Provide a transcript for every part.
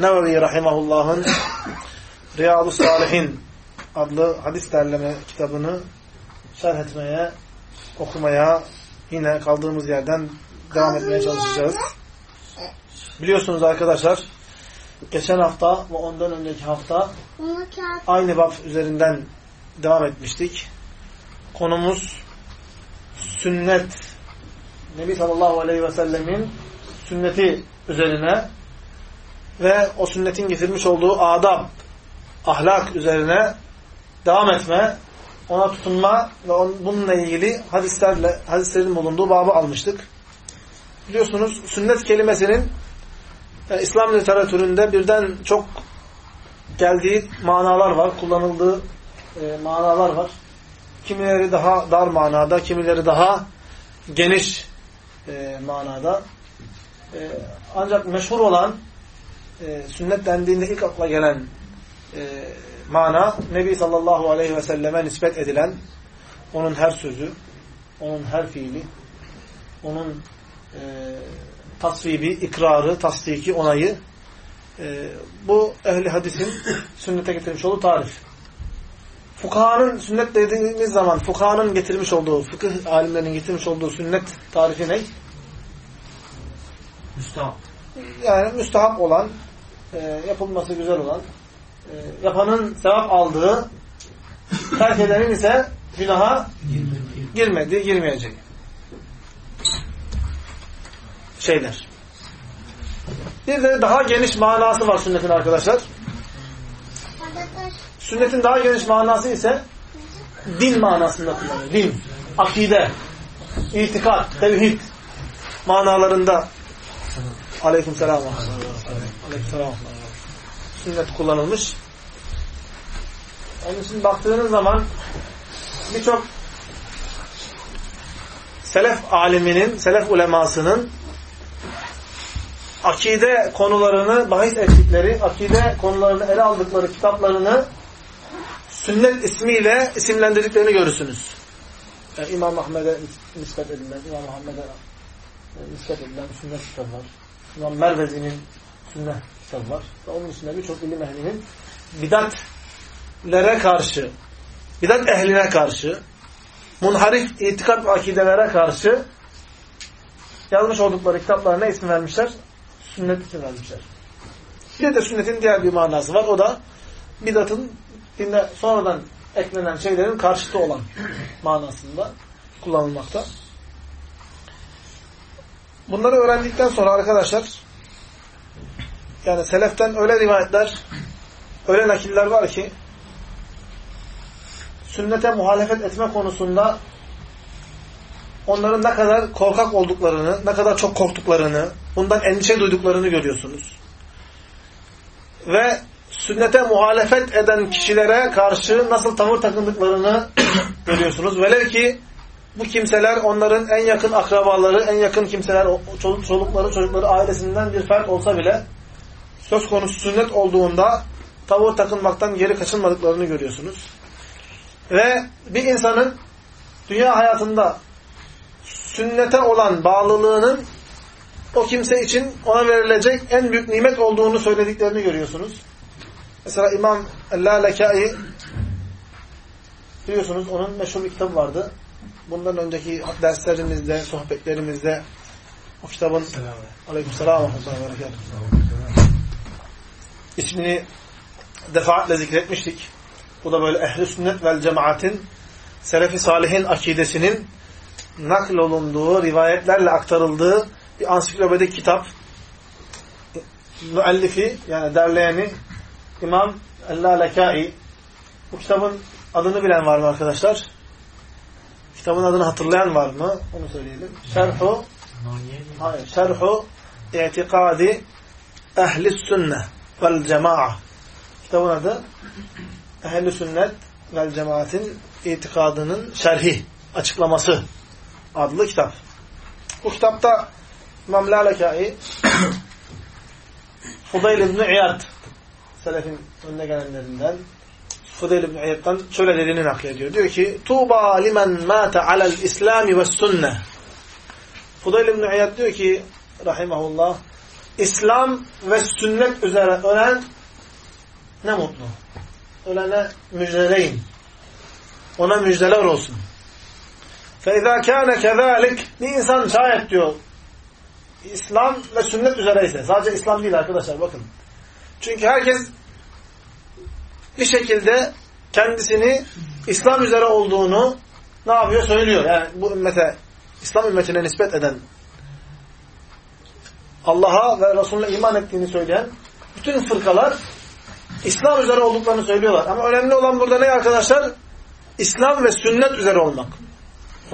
Nevevi Rahimahullah'ın Riyadu Salihin adlı hadis derleme kitabını şerh etmeye, okumaya yine kaldığımız yerden devam etmeye çalışacağız. Biliyorsunuz arkadaşlar geçen hafta ve ondan önceki hafta aynı bab üzerinden devam etmiştik. Konumuz sünnet. Nebi sallallahu aleyhi ve sellemin sünneti üzerine ve o sünnetin getirmiş olduğu adab, ahlak üzerine devam etme, ona tutunma ve on, bununla ilgili hadislerle hadislerin bulunduğu babı almıştık. Biliyorsunuz sünnet kelimesinin yani İslam literatüründe birden çok geldiği manalar var, kullanıldığı e, manalar var. Kimileri daha dar manada, kimileri daha geniş e, manada. E, ancak meşhur olan e, sünnet dendiğinde ilk akla gelen e, mana Nebi sallallahu aleyhi ve selleme nispet edilen onun her sözü, onun her fiili, onun e, tasvibi, ikrarı, tasdiki, onayı e, bu ehli hadisin sünnete getirmiş olduğu tarif. Fukahanın sünnet dediğimiz zaman fukahanın getirmiş olduğu, fıkıh alimlerinin getirmiş olduğu sünnet tarifi ne? Müstahap. Yani müstahap olan, e, yapılması güzel olan, e, yapanın sevap aldığı, terk edenin ise günaha girmedi, girmeyecek. Şeyler. Bir de daha geniş manası var sünnetin arkadaşlar. Sünnetin daha geniş manası ise din manasında kullanılıyor. Din, akide, itikat, tevhid manalarında Aleyküm selam. Sünnet kullanılmış. Onun için baktığınız zaman birçok selef aliminin, selef ulemasının akide konularını bahis ettikleri, akide konularını ele aldıkları kitaplarını sünnet ismiyle isimlendirdiklerini görürsünüz. Yani İmam Ahmed'e nispet edilen, İmam Muhammed'e nispet edilen sünnet kitabı var. İmam Mervezi'nin sünnet kitabı var. Ve onun içinde birçok ilim ehlinin bidatlere karşı, bidat ehline karşı, munharif itikat akidelere karşı yazmış oldukları kitaplara ne isim vermişler? Sünnet isim vermişler. Bir de sünnetin diğer bir manası var. O da bidatın dinde sonradan eklenen şeylerin karşıtı olan manasında kullanılmakta. Bunları öğrendikten sonra arkadaşlar yani seleften öyle rivayetler, öyle nakiller var ki sünnete muhalefet etme konusunda onların ne kadar korkak olduklarını, ne kadar çok korktuklarını, bundan endişe duyduklarını görüyorsunuz. Ve sünnete muhalefet eden kişilere karşı nasıl tavır takındıklarını görüyorsunuz. Velev ki bu kimseler onların en yakın akrabaları, en yakın kimseler, çoluk, çolukları, çocukları ailesinden bir fert olsa bile söz konusu sünnet olduğunda tavır takınmaktan geri kaçınmadıklarını görüyorsunuz. Ve bir insanın dünya hayatında sünnete olan bağlılığının o kimse için ona verilecek en büyük nimet olduğunu söylediklerini görüyorsunuz. Mesela İmam Lalekai biliyorsunuz onun meşhur bir kitabı vardı. Bundan önceki derslerimizde, sohbetlerimizde o kitabın Aleykümselam ve ismini defaatle zikretmiştik. Bu da böyle ehli sünnet vel cemaatin selefi salihin akidesinin nakl olunduğu, rivayetlerle aktarıldığı bir ansiklopedik kitap. Müellifi yani derleyeni İmam El-Lalekai. Bu kitabın adını bilen var mı arkadaşlar? Kitabın adını hatırlayan var mı? Onu söyleyelim. Şerhu Hayır. Şerhu İtikadi Ehli Sünne vel Cema'a. Kitabın adı Ehli Sünnet vel Cemaat'in itikadının şerhi, açıklaması adlı kitap. Bu kitapta İmam Lalekai Fudayl İbni İyad Selefin önüne gelenlerinden Fudayl İbni İyad'dan şöyle dediğini naklediyor. Diyor ki Tuğba limen mâte alel islami ve sünne Fudayl İbni İyad diyor ki rahimahullah İslam ve sünnet üzere ölen ne mutlu. Ölene müjdeleyin. Ona müjdeler olsun. فَاِذَا كَانَ كَذَٰلِكَ Bir insan şayet diyor İslam ve sünnet üzereyse. Sadece İslam değil arkadaşlar bakın. Çünkü herkes bir şekilde kendisini İslam üzere olduğunu ne yapıyor? Söylüyor. Yani bu ümmete, İslam ümmetine nispet eden Allah'a ve Resulüne iman ettiğini söyleyen bütün fırkalar İslam üzere olduklarını söylüyorlar. Ama önemli olan burada ne arkadaşlar? İslam ve sünnet üzere olmak.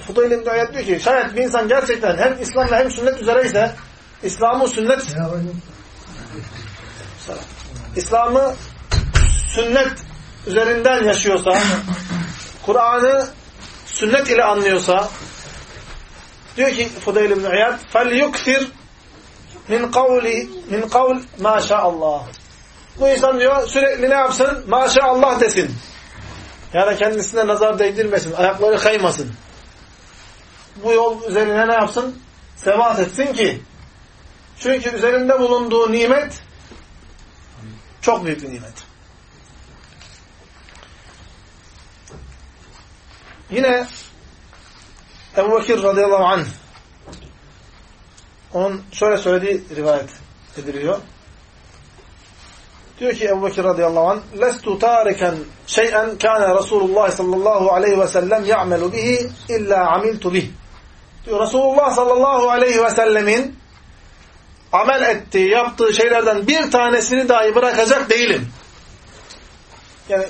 Fudayl İbni Ayet diyor ki şayet bir insan gerçekten hem İslam ve hem sünnet üzereyse İslam'ı sünnet İslam'ı sünnet üzerinden yaşıyorsa Kur'an'ı sünnet ile anlıyorsa diyor ki Fudayl İbni Ayet فَلْيُكْثِرْ min kavli min kavl maşallah. Bu insan diyor sürekli ne yapsın? Maşallah desin. Yani kendisine nazar değdirmesin, ayakları kaymasın. Bu yol üzerine ne yapsın? Sebat etsin ki çünkü üzerinde bulunduğu nimet çok büyük bir nimet. Yine Ebu Bekir radıyallahu anh onun şöyle söylediği rivayet ediliyor. Diyor ki Ebu Bekir radıyallahu anh لَسْتُ تَارِكًا شَيْئًا كَانَ رَسُولُ اللّٰهِ sallallahu aleyhi ve sellem يَعْمَلُ بِهِ اِلَّا عَمِلْتُ بِهِ Diyor Resulullah sallallahu aleyhi ve sellemin amel ettiği, yaptığı şeylerden bir tanesini dahi bırakacak değilim. Yani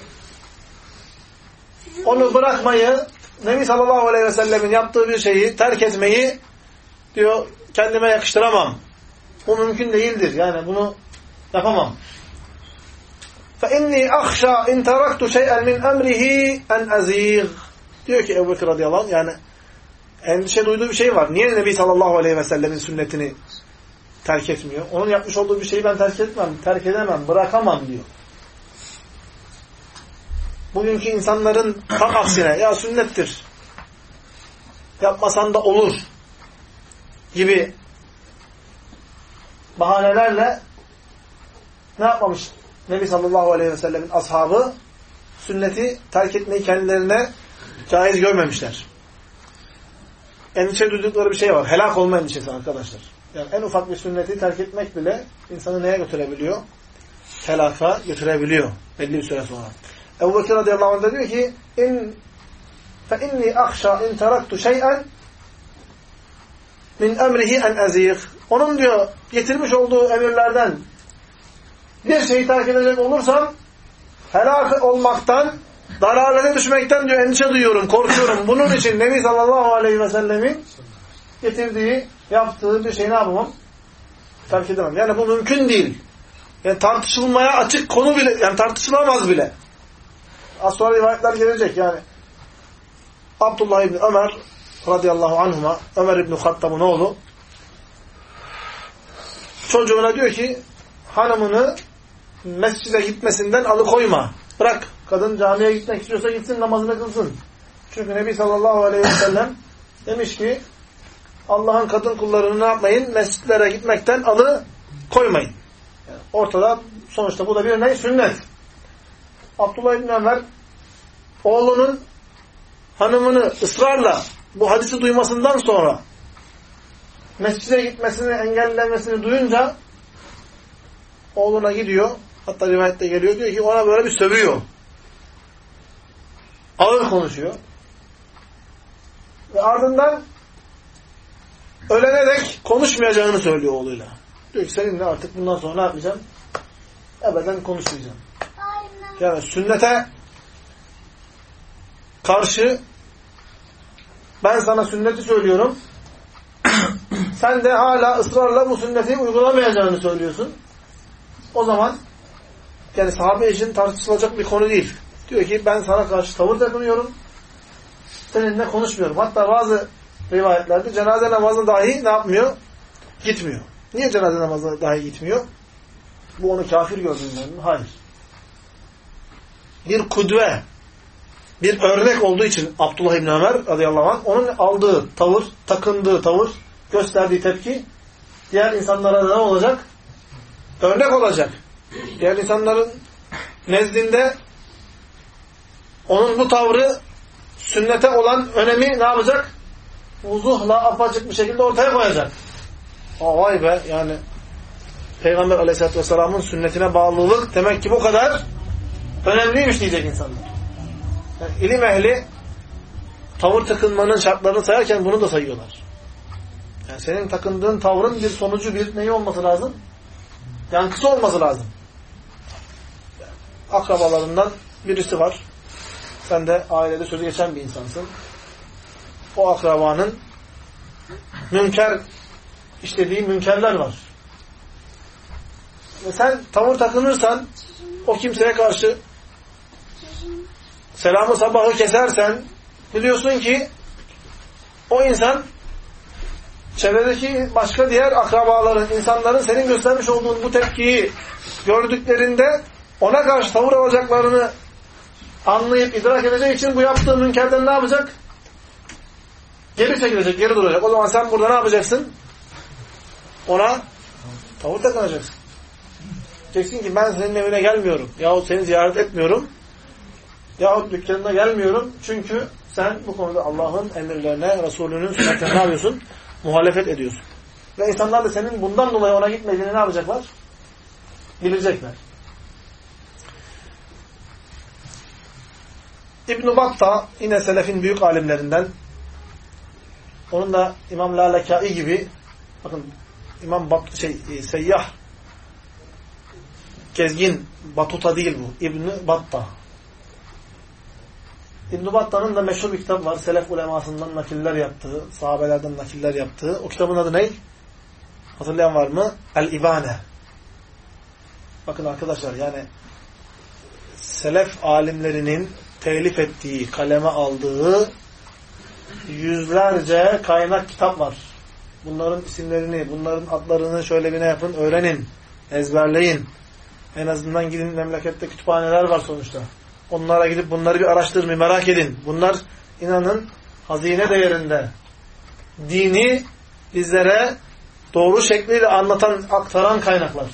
onu bırakmayı, Nebi sallallahu aleyhi ve sellemin yaptığı bir şeyi terk etmeyi diyor kendime yakıştıramam. Bu mümkün değildir. Yani bunu yapamam. فَاِنِّي اَخْشَى اِنْ تَرَكْتُ شَيْئًا مِنْ اَمْرِهِ اَنْ اَز۪يغ Diyor ki Ebu Bekir radıyallahu anh, yani endişe duyduğu bir şey var. Niye Nebi sallallahu aleyhi ve sellemin sünnetini terk etmiyor? Onun yapmış olduğu bir şeyi ben terk etmem, terk edemem, bırakamam diyor. Bugünkü insanların tam aksine ya sünnettir. Yapmasan da olur gibi bahanelerle ne yapmamış? Nebi sallallahu aleyhi ve sellemin ashabı sünneti terk etmeyi kendilerine caiz görmemişler. Endişe duydukları bir şey var. Helak olma endişesi arkadaşlar. Yani en ufak bir sünneti terk etmek bile insanı neye götürebiliyor? Helaka götürebiliyor belli bir süre sonra. Ebu Bekir radıyallahu anh diyor ki in fe inni akşa in teraktu şey'en min emrihi en ezîh. Onun diyor getirmiş olduğu emirlerden bir şeyi terk edecek olursam helak olmaktan, dalalete düşmekten diyor endişe duyuyorum, korkuyorum. Bunun için Nebi sallallahu aleyhi ve sellemin getirdiği, yaptığı bir şey ne yapamam? Terk edemem. Yani bu mümkün değil. Yani tartışılmaya açık konu bile, yani tartışılamaz bile. Az sonra rivayetler gelecek yani. Abdullah İbni Ömer radıyallahu anhuma Ömer İbni Hattab'ın oğlu çocuğuna diyor ki hanımını mescide gitmesinden alıkoyma. Bırak Kadın camiye gitmek istiyorsa gitsin namazını kılsın. Çünkü Nebi sallallahu aleyhi ve sellem demiş ki Allah'ın kadın kullarını ne yapmayın? Mescitlere gitmekten alı koymayın. Yani ortada sonuçta bu da bir ne? Sünnet. Abdullah İbni Ömer oğlunun hanımını ısrarla bu hadisi duymasından sonra mescide gitmesini engellemesini duyunca oğluna gidiyor. Hatta rivayette geliyor. Diyor ki ona böyle bir sövüyor. Ağır konuşuyor. Ve ardından ölene dek konuşmayacağını söylüyor oğluyla. Diyor ki seninle artık bundan sonra ne yapmayacağım? Ebeden konuşmayacağım. Yani sünnete karşı ben sana sünneti söylüyorum. Sen de hala ısrarla bu sünneti uygulamayacağını söylüyorsun. O zaman yani sahabe için tartışılacak bir konu değil. Diyor ki ben sana karşı tavır takınıyorum. Seninle konuşmuyorum. Hatta bazı rivayetlerde cenaze namazına dahi ne yapmıyor? Gitmiyor. Niye cenaze namazına dahi gitmiyor? Bu onu kafir gördüğünden mi? Hayır. Bir kudve, bir örnek olduğu için Abdullah İbni Ömer radıyallahu anh, onun aldığı tavır, takındığı tavır, gösterdiği tepki diğer insanlara ne olacak? Örnek olacak. Diğer insanların nezdinde onun bu tavrı sünnete olan önemi ne yapacak? Vuzuhla apaçık bir şekilde ortaya koyacak. Aa, vay be yani Peygamber aleyhissalatü vesselamın sünnetine bağlılık demek ki bu kadar önemliymiş diyecek insanlar. Yani ilim ehli tavır takınmanın şartlarını sayarken bunu da sayıyorlar. Yani senin takındığın tavrın bir sonucu bir neyi olması lazım? Yankısı olması lazım. Akrabalarından birisi var. Sen de ailede sözü geçen bir insansın. O akrabanın münker işlediği münkerler var. Ve sen tavır takınırsan o kimseye karşı selamı sabahı kesersen biliyorsun ki o insan çevredeki başka diğer akrabaların, insanların senin göstermiş olduğun bu tepkiyi gördüklerinde ona karşı tavır alacaklarını anlayıp idrak edeceği için bu yaptığı münkerden ne yapacak? Geri çekilecek, geri duracak. O zaman sen burada ne yapacaksın? Ona tavır takınacaksın. Diyeceksin ki ben senin evine gelmiyorum. Yahut seni ziyaret etmiyorum. Yahut dükkanına gelmiyorum. Çünkü sen bu konuda Allah'ın emirlerine, Resulünün sünnetine ne yapıyorsun? Muhalefet ediyorsun. Ve insanlar da senin bundan dolayı ona gitmediğini ne yapacaklar? Bilecekler. İbn-i Batta yine selefin büyük alimlerinden onun da İmam Lalekai gibi bakın İmam Bat şey seyyah gezgin Batuta değil bu. İbn Batta. İbn Batta'nın da meşhur bir kitap var. Selef ulemasından nakiller yaptığı, sahabelerden nakiller yaptığı. O kitabın adı ne? Hatırlayan var mı? El-İbane. Bakın arkadaşlar yani selef alimlerinin telif ettiği, kaleme aldığı yüzlerce kaynak kitap var. Bunların isimlerini, bunların adlarını şöyle bir ne yapın? Öğrenin, ezberleyin. En azından gidin memlekette kütüphaneler var sonuçta. Onlara gidip bunları bir araştırmayı merak edin. Bunlar inanın hazine değerinde. Dini bizlere doğru şekliyle anlatan, aktaran kaynaklar.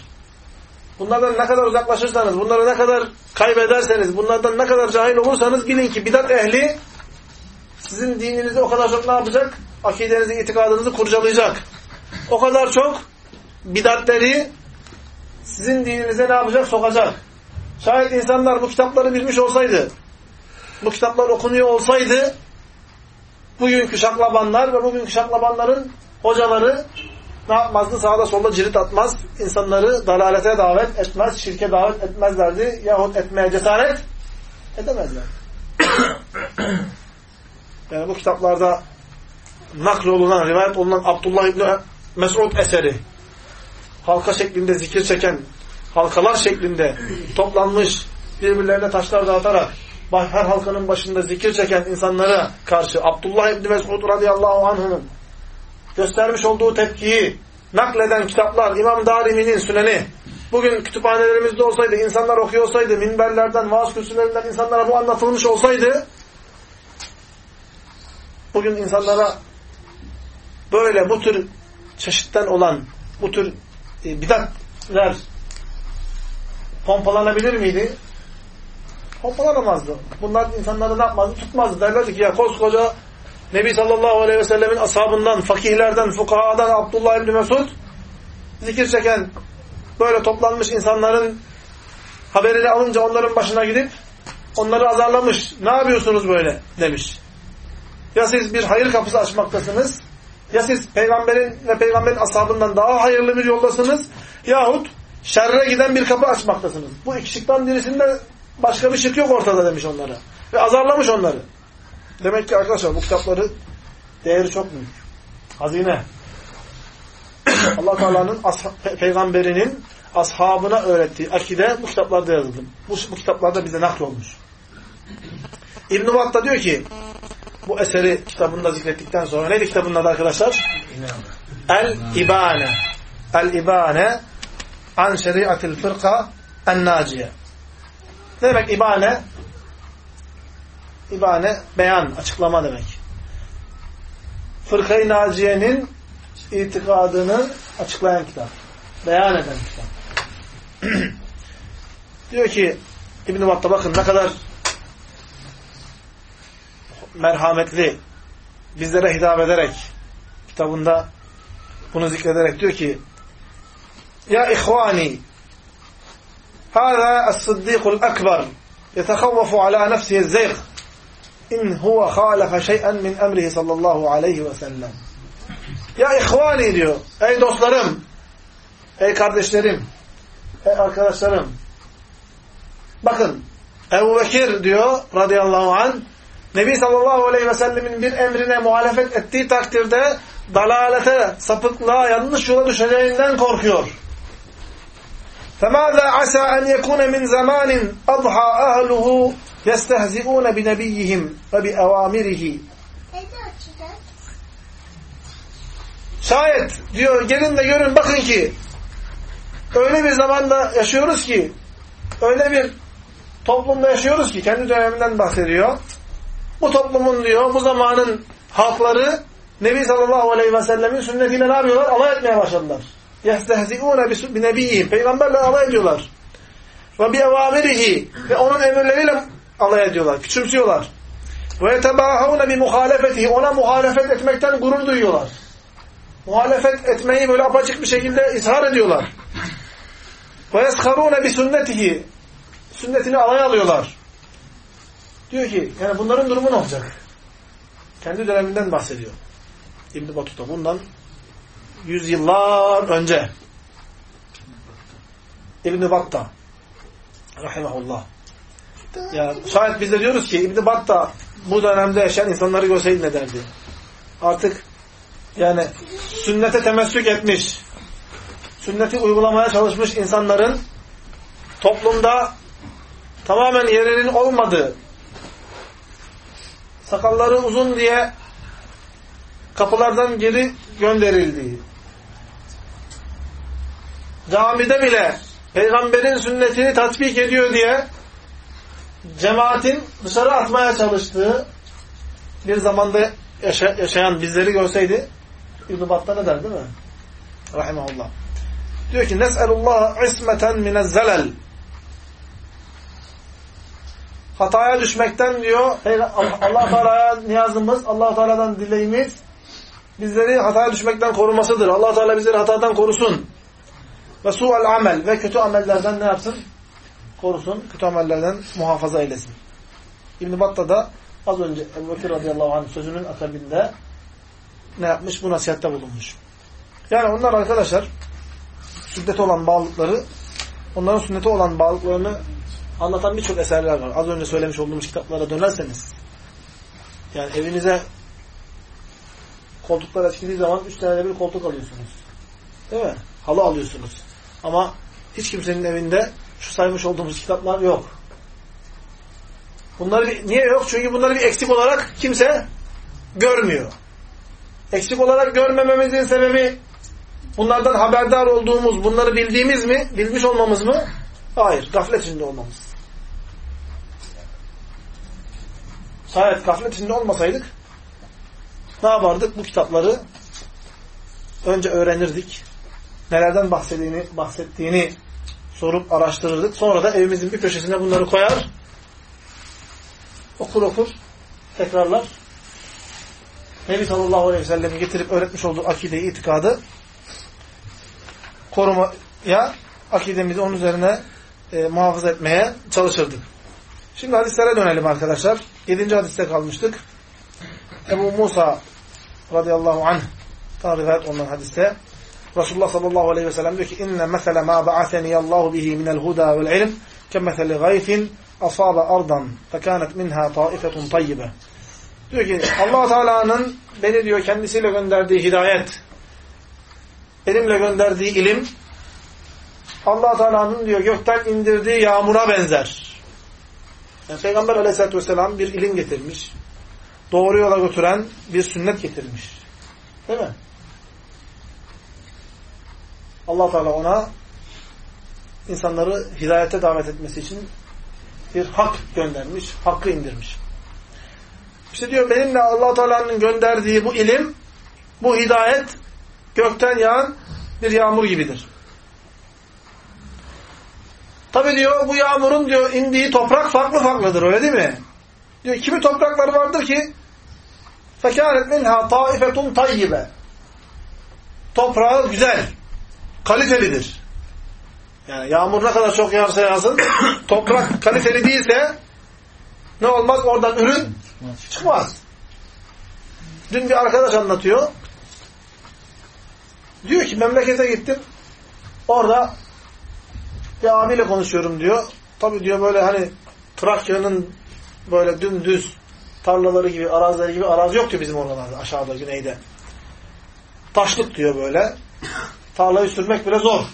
Bunlardan ne kadar uzaklaşırsanız, bunları ne kadar kaybederseniz, bunlardan ne kadar cahil olursanız bilin ki bidat ehli sizin dininizi o kadar çok ne yapacak? Akidenizi, itikadınızı kurcalayacak. O kadar çok bidatleri sizin dininize ne yapacak? Sokacak. Şayet insanlar bu kitapları bilmiş olsaydı, bu kitaplar okunuyor olsaydı, bugünkü şaklabanlar ve bugünkü şaklabanların hocaları ne yapmazdı? Sağda solda cirit atmaz. insanları dalalete davet etmez, şirke davet etmezlerdi. Yahut etmeye cesaret edemezler. yani bu kitaplarda naklolunan, rivayet olunan Abdullah İbni Mesud eseri halka şeklinde zikir çeken, halkalar şeklinde toplanmış, birbirlerine taşlar dağıtarak her halkanın başında zikir çeken insanlara karşı Abdullah İbni Mesud radıyallahu anh'ın göstermiş olduğu tepkiyi nakleden kitaplar İmam Darimi'nin Süneni, bugün kütüphanelerimizde olsaydı, insanlar okuyor olsaydı, minberlerden, vaaz kürsülerinden insanlara bu anlatılmış olsaydı, bugün insanlara böyle bu tür çeşitten olan, bu tür e, bidatler pompalanabilir miydi? Pompalanamazdı. Bunlar insanları ne yapmazdı? Tutmazdı. Derlerdi ki ya koskoca Nebi sallallahu aleyhi ve sellemin ashabından, fakihlerden, fukahadan Abdullah ibn Mesud zikir çeken böyle toplanmış insanların haberini alınca onların başına gidip onları azarlamış. Ne yapıyorsunuz böyle demiş. Ya siz bir hayır kapısı açmaktasınız ya siz peygamberin ve peygamberin ashabından daha hayırlı bir yoldasınız yahut şerre giden bir kapı açmaktasınız. Bu iki şıktan birisinde başka bir şık yok ortada demiş onlara. Ve azarlamış onları. Demek ki arkadaşlar bu kitapları değeri çok büyük. Hazine. allah Teala'nın pe peygamberinin ashabına öğrettiği akide bu kitaplarda yazıldı. Bu, bu kitaplarda bize naklolmuş. İbn-i Battah diyor ki bu eseri kitabında zikrettikten sonra neydi kitabının adı arkadaşlar? El-İbane. El-İbane an şeriatil fırka en-naciye. Ne demek ibane? İbane beyan, açıklama demek. Fırkayı Naciye'nin itikadını açıklayan kitap. Beyan eden kitap. Diyor ki İbn-i bakın ne kadar merhametli bizlere hitap ederek kitabında bunu zikrederek diyor ki Ya ihvani هذا الصديق الأكبر يتخوف على نفسه الزيغ إن هو خالف شيئا من أمره sallallahu aleyhi ve sellem. Ya ihvani diyor. Ey dostlarım, ey kardeşlerim, ey arkadaşlarım. Bakın, Ebu Bekir diyor radıyallahu anh, Nebi sallallahu aleyhi ve sellemin bir emrine muhalefet ettiği takdirde dalalete, sapıklığa, yanlış yola düşeceğinden korkuyor. فَمَاذَا عَسَى أَنْ يَكُونَ مِنْ زَمَانٍ أَضْحَى أَهْلُهُ يَسْتَهْزِئُونَ بِنَبِيِّهِمْ وَبِأَوَامِرِهِ Şayet diyor gelin de görün bakın ki öyle bir zamanda yaşıyoruz ki öyle bir toplumda yaşıyoruz ki kendi döneminden bahsediyor. Bu toplumun diyor bu zamanın halkları Nebi sallallahu aleyhi ve sellemin sünnetiyle ne yapıyorlar? Alay etmeye başladılar. يَسْتَهْزِئُونَ بِنَب۪يهِمْ Peygamberle alay ediyorlar. وَبِيَوَامِرِهِ Ve onun emirleriyle alay ediyorlar, küçümsüyorlar. وَيَتَبَاهَوْنَ بِمُخَالَفَتِهِ Ona muhalefet etmekten gurur duyuyorlar. Muhalefet etmeyi böyle apaçık bir şekilde izhar ediyorlar. وَيَسْخَرُونَ بِسُنَّتِهِ Sünnetini alay alıyorlar. Diyor ki, yani bunların durumu ne olacak? Kendi döneminden bahsediyor. İbn-i Batuta bundan yüzyıllar önce İbn-i Battah rahimahullah ya şayet biz de diyoruz ki İbn-i Battah bu dönemde yaşayan insanları görseydi ne derdi? Artık yani sünnete temessük etmiş sünneti uygulamaya çalışmış insanların toplumda tamamen yerinin olmadığı sakalları uzun diye kapılardan geri gönderildiği camide bile peygamberin sünnetini tatbik ediyor diye cemaatin dışarı atmaya çalıştığı bir zamanda yaşa yaşayan bizleri görseydi İbn-i Battah ne der değil mi? Rahimahullah. Diyor ki Nes'elullah ismeten minezzelel Hataya düşmekten diyor Allah Teala'ya niyazımız, Allah Teala'dan dileğimiz bizleri hataya düşmekten korumasıdır. Allah Teala bizleri hatadan korusun. Ve su'al amel ve kötü amellerden ne yapsın? Korusun. Kötü amellerden muhafaza eylesin. İbn-i da az önce Ebu Bekir radıyallahu anh sözünün akabinde ne yapmış? Bu nasihatte bulunmuş. Yani onlar arkadaşlar sünnete olan bağlılıkları onların sünnete olan bağlılıklarını anlatan birçok eserler var. Az önce söylemiş olduğumuz kitaplara dönerseniz yani evinize koltuklar eskildiği zaman üç tane bir koltuk alıyorsunuz. Değil mi? Halı alıyorsunuz. Ama hiç kimsenin evinde şu saymış olduğumuz kitaplar yok. Bunları bir, niye yok? Çünkü bunları bir eksik olarak kimse görmüyor. Eksik olarak görmememizin sebebi bunlardan haberdar olduğumuz, bunları bildiğimiz mi? Bilmiş olmamız mı? Hayır. Gaflet içinde olmamız. Şayet gaflet içinde olmasaydık ne yapardık? Bu kitapları önce öğrenirdik. Nelerden bahsettiğini, bahsettiğini sorup araştırırdık. Sonra da evimizin bir köşesine bunları koyar. Okur okur. Tekrarlar. Nebi sallallahu aleyhi ve sellem'in getirip öğretmiş olduğu akideyi, itikadı korumaya, akidemizi onun üzerine e, muhafaza etmeye çalışırdık. Şimdi hadislere dönelim arkadaşlar. Yedinci hadiste kalmıştık. Ebu Musa radıyallahu anh rivayet ondan hadiste. Resulullah sallallahu aleyhi ve sellem diyor ki inne mesele ma ba'atheni Allahu bihi minel huda vel ilm kemeseli gayfin asaba ardan fekanet minha taifetun tayyibe. Diyor ki allah Teala'nın beni diyor kendisiyle gönderdiği hidayet, benimle gönderdiği ilim, allah Teala'nın diyor gökten indirdiği yağmura benzer. Yani Peygamber aleyhissalatü vesselam bir ilim getirmiş. Doğru yola götüren bir sünnet getirmiş. Değil mi? allah Teala ona insanları hidayete davet etmesi için bir hak göndermiş, hakkı indirmiş. İşte diyor benimle allah Teala'nın gönderdiği bu ilim, bu hidayet gökten yağan bir yağmur gibidir. Tabi diyor bu yağmurun diyor indiği toprak farklı farklıdır öyle değil mi? Diyor kimi toprakları vardır ki فَكَانَتْ مِنْهَا طَائِفَةٌ طَيِّبَ Toprağı güzel, kalitelidir. Yani yağmur ne kadar çok yağarsa yağsın, toprak kaliteli değilse ne olmaz? Oradan ürün çıkmaz. Dün bir arkadaş anlatıyor. Diyor ki memlekete gittim. Orada bir abiyle konuşuyorum diyor. Tabii diyor böyle hani Trakya'nın böyle dümdüz tarlaları gibi, arazileri gibi arazi yok diyor bizim oralarda aşağıda, güneyde. Taşlık diyor böyle. Tarlayı sürmek bile zor.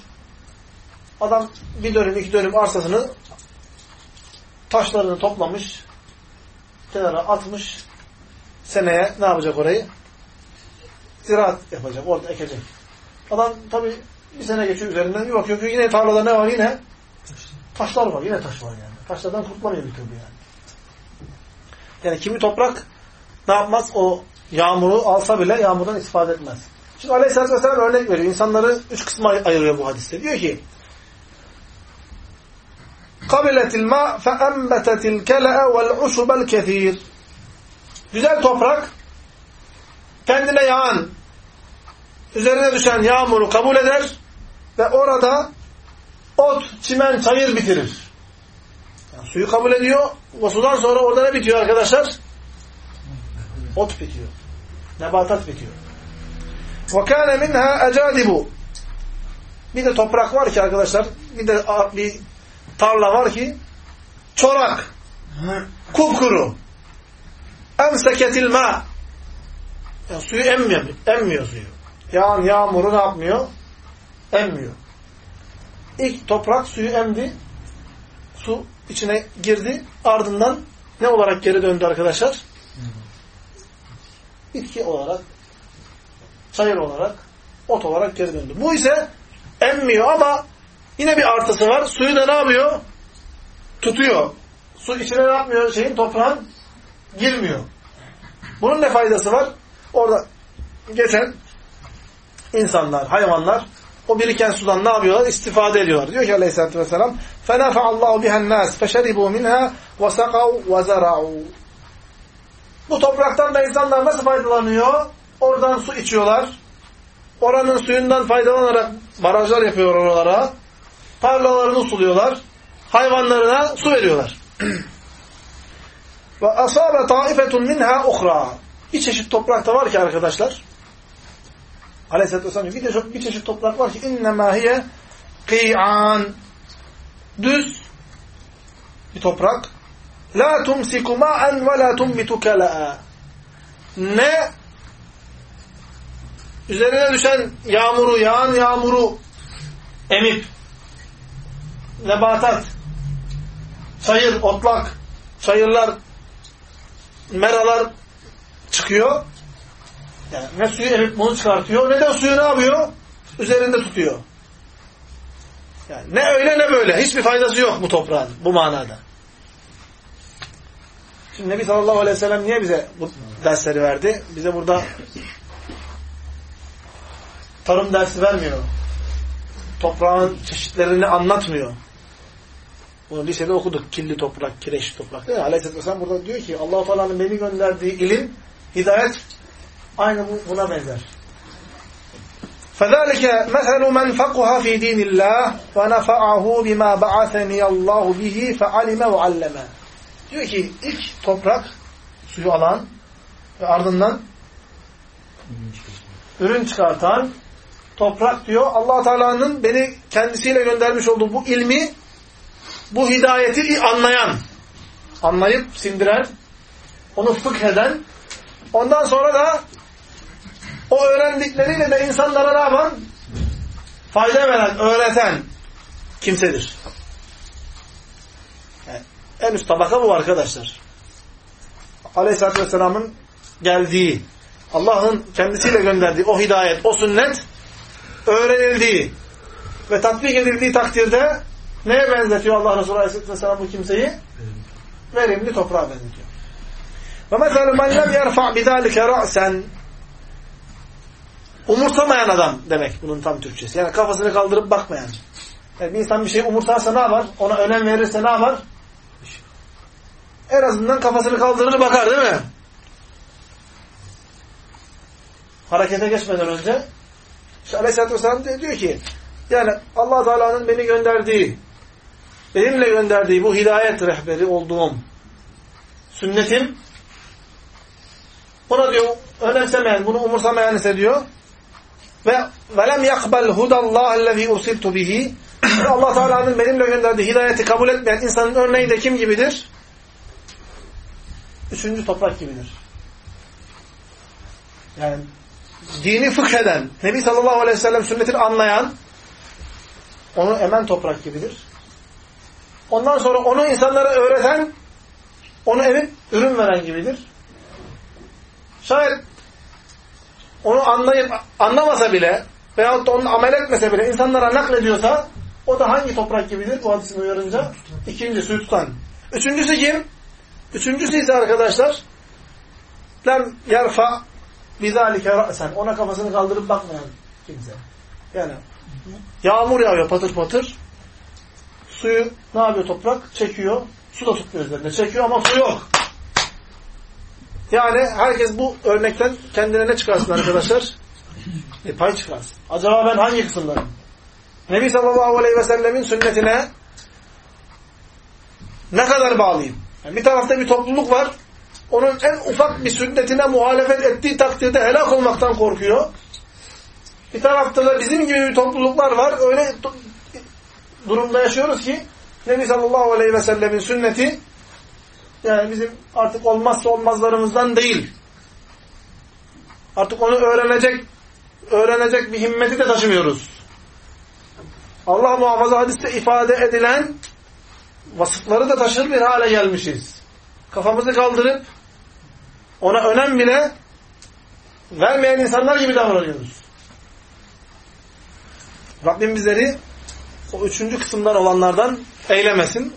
Adam bir dönüm, iki dönüm arsasını taşlarını toplamış, kenara atmış, seneye ne yapacak orayı? Ziraat yapacak, orada ekecek. Adam tabii bir sene geçiyor üzerinden bir bakıyor ki yine tarlada ne var yine? Taşlar var. Yine taş var yani. Taşlardan kurtlamıyor bir türlü yani. Yani kimi toprak ne yapmaz? O yağmuru alsa bile yağmurdan istifade etmez. Şimdi Aleyhisselatü Vesselam örnek veriyor. İnsanları üç kısma ayırıyor bu hadiste. Diyor ki قَبِلَتِ الْمَاء فَاَنْبَتَتِ الْكَلَأَ وَالْعُشُبَ الْكَثِيرِ Güzel toprak kendine yağan üzerine düşen yağmuru kabul eder ve orada ot, çimen, çayır bitirir. Yani suyu kabul ediyor. O sudan sonra orada ne bitiyor arkadaşlar? Ot bitiyor. Nebatat bitiyor. وَكَانَ مِنْهَا اَجَادِبُ Bir de toprak var ki arkadaşlar, bir de bir tarla var ki çorak, kupkuru, emseketil ma yani suyu emmiyor, emmiyor suyu. Yağan yağmuru ne yapmıyor? Emmiyor. İlk toprak suyu emdi. Su içine girdi. Ardından ne olarak geri döndü arkadaşlar? Bitki olarak, çayır olarak, ot olarak geri döndü. Bu ise emmiyor ama yine bir artısı var. Suyu da ne yapıyor? Tutuyor. Su içine ne yapmıyor? Şeyin toprağın girmiyor. Bunun ne faydası var? Orada geçen insanlar, hayvanlar o biriken sudan ne yapıyorlar? İstifade ediyorlar. Diyor ki aleyhissalatü vesselam فَنَفَعَ اللّٰهُ بِهَا النَّاسِ فَشَرِبُوا مِنْهَا وَسَقَوْا وَزَرَعُوا Bu topraktan da insanlar nasıl faydalanıyor? Oradan su içiyorlar. Oranın suyundan faydalanarak barajlar yapıyor oralara. Tarlalarını suluyorlar. Hayvanlarına su veriyorlar. Ve asabe taifetun minha uhra. Bir çeşit toprakta var ki arkadaşlar. Aleyhisselatü Vesselam bir, de, bir çeşit toprak var ki innemâ hiye kî'an. Düz bir toprak. La tumsiku ma'en ve la tumbitu kela'a. Ne üzerine düşen yağmuru, yağan yağmuru emip nebatat, çayır, otlak, çayırlar, meralar çıkıyor. Yani ne suyu emip bunu çıkartıyor ne de suyu ne yapıyor? üzerinde tutuyor. Yani ne öyle ne böyle. Hiçbir faydası yok bu toprağın bu manada. Şimdi Nebi sallallahu aleyhi ve sellem niye bize bu dersleri verdi? Bize burada tarım dersi vermiyor. Toprağın çeşitlerini anlatmıyor. Bunu lisede okuduk. Kirli toprak, kireç toprak. Değil mi? Aleyhisselatü Vesselam burada diyor ki allah Teala'nın beni gönderdiği ilim, hidayet aynı buna benzer. فذلك مثل من فقه في دين الله ونفعه بما بعثني الله به فعلم وعلم. Diyor ki ilk toprak suyu alan ve ardından ürün çıkartan toprak diyor. Allah Teala'nın beni kendisiyle göndermiş olduğu bu ilmi, bu hidayeti anlayan, anlayıp sindiren, onu fıkheden, ondan sonra da o öğrendikleriyle de insanlara ne yapan? Fayda veren, öğreten kimsedir. Yani en üst tabaka bu arkadaşlar. Aleyhisselatü Vesselam'ın geldiği, Allah'ın kendisiyle gönderdiği o hidayet, o sünnet öğrenildiği ve tatbik edildiği takdirde neye benzetiyor Allah Resulü Aleyhisselatü Vesselam bu kimseyi? Verimli toprağa benzetiyor. Mesela men lem yerfa' bidâlike ra'sen umursamayan adam demek bunun tam Türkçesi. Yani kafasını kaldırıp bakmayan. Yani bir insan bir şey umursarsa ne yapar? Ona önem verirse ne yapar? En azından kafasını kaldırır bakar değil mi? Harekete geçmeden önce işte Aleyhisselatü Vesselam diyor ki yani allah Teala'nın beni gönderdiği benimle gönderdiği bu hidayet rehberi olduğum sünnetim buna diyor önemsemeyen, bunu umursamayan ise diyor ve velem yakbel hudallahellezî ursiltu bihi Allah Teala'nın benimle gönderdiği hidayeti kabul etmeyen insanın örneği de kim gibidir? Üçüncü toprak gibidir. Yani dini fıkheden, Nebi sallallahu aleyhi ve sellem sünnetini anlayan onu emen toprak gibidir. Ondan sonra onu insanlara öğreten onu emip ürün veren gibidir. Şayet onu anlayıp anlamasa bile veyahut da onu amel etmese bile insanlara naklediyorsa o da hangi toprak gibidir bu hadisini uyarınca? İkinci suyu tutan. Üçüncüsü kim? Üçüncüsü ise arkadaşlar lem yerfa bizalike ra'sen ona kafasını kaldırıp bakmayan kimse. Yani yağmur yağıyor patır patır suyu ne yapıyor toprak? Çekiyor. Su da tutmuyor üzerinde. Çekiyor ama su yok. Yani herkes bu örnekten kendine ne çıkarsın arkadaşlar? E, pay çıkarsın. Acaba ben hangi kısımlarım? Nebi sallallahu aleyhi ve sellemin sünnetine ne kadar bağlıyım? Yani bir tarafta bir topluluk var. Onun en ufak bir sünnetine muhalefet ettiği takdirde helak olmaktan korkuyor. Bir tarafta da bizim gibi bir topluluklar var. Öyle durumda yaşıyoruz ki Nebi sallallahu aleyhi ve sellemin sünneti yani bizim artık olmazsa olmazlarımızdan değil. Artık onu öğrenecek öğrenecek bir himmeti de taşımıyoruz. Allah muhafaza hadiste ifade edilen vasıfları da taşır bir hale gelmişiz. Kafamızı kaldırıp ona önem bile vermeyen insanlar gibi davranıyoruz. Rabbim bizleri o üçüncü kısımdan olanlardan eylemesin.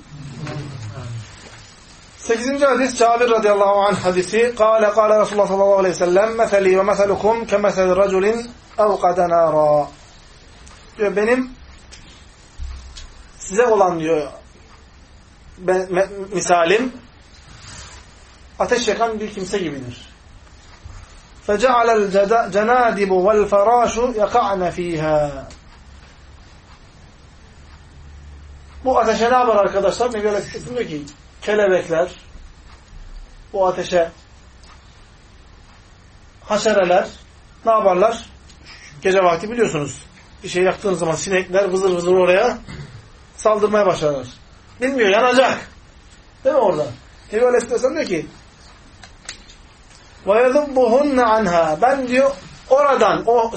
Sekizinci hadis Cabir radıyallahu anh hadisi. Kale kale Resulullah sallallahu aleyhi ve sellem meseli ve meselukum kemeseli raculin evkade nara. Diyor benim size olan diyor ben, me, misalim ateş yakan bir kimse gibidir. فَجَعَلَ الْجَنَادِبُ وَالْفَرَاشُ يَقَعْنَ ف۪يهَا Bu ateşe ne yapar arkadaşlar? Nebi Aleyhisselam diyor ki kelebekler bu ateşe haşereler ne yaparlar? Gece vakti biliyorsunuz. Bir şey yaktığınız zaman sinekler vızır vızır oraya saldırmaya başlarlar. Bilmiyor yanacak. Değil mi orada? Nebi Aleyhisselam diyor ki وَيَذُبُّهُنَّ anha. Ben diyor oradan o